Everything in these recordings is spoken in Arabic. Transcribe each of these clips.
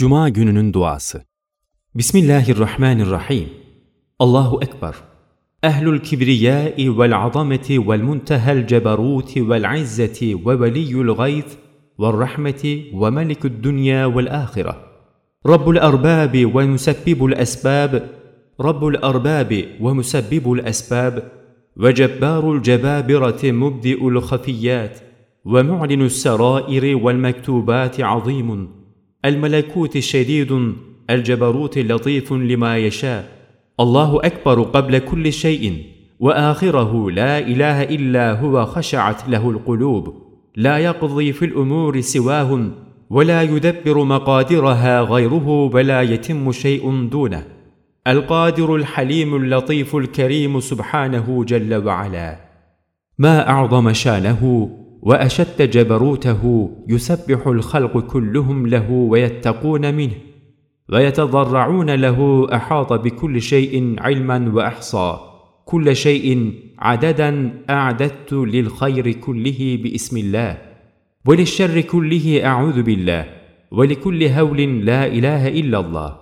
Cuma gününün duası. Bismillahirrahmanirrahim. Allahu Ekber. Ehlul kibriyai vel azameti vel muntehel ceberuti vel izzeti ve veliyyul gayz ve rahmeti ve melikud dünya vel ahire. Rabbul erbabi ve musebbibul esbab. Rabbul erbabi ve musebbibul esbab. Ve cebbarul cebabirati mubdi'ul hafiyyat. Ve mu'linus serairi vel mektubat azimun. الملكوت شديد الجبروت لطيف لما يشاء. الله أكبر قبل كل شيء وآخره لا إله إلا هو خشعت له القلوب. لا يقضي في الأمور سواه ولا يدبر مقادرها غيره ولا يتم شيء دونه. القادر الحليم اللطيف الكريم سبحانه جل وعلا. ما أعظم شأنه؟ وأشد جبروته يسبح الخلق كلهم له ويتقون منه ويتضرعون له أحاط بكل شيء علما وأحصى كل شيء عددا أعددت للخير كله باسم الله وللشر كله أعوذ بالله ولكل هول لا إله إلا الله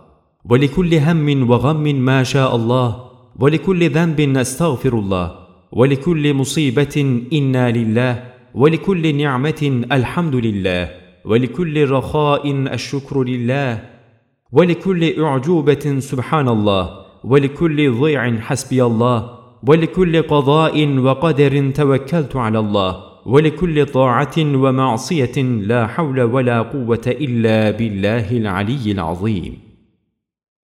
ولكل هم وغم ما شاء الله ولكل ذنب نستغفر الله ولكل مصيبة إنا لله ولكل نعمة الحمد لله ولكل رخاء الشكر لله ولكل أعجوبة سبحان الله ولكل ضيع حسبي الله ولكل قضاء وقدر توكلت على الله ولكل طاعة ومعصية لا حول ولا قوة إلا بالله العلي العظيم.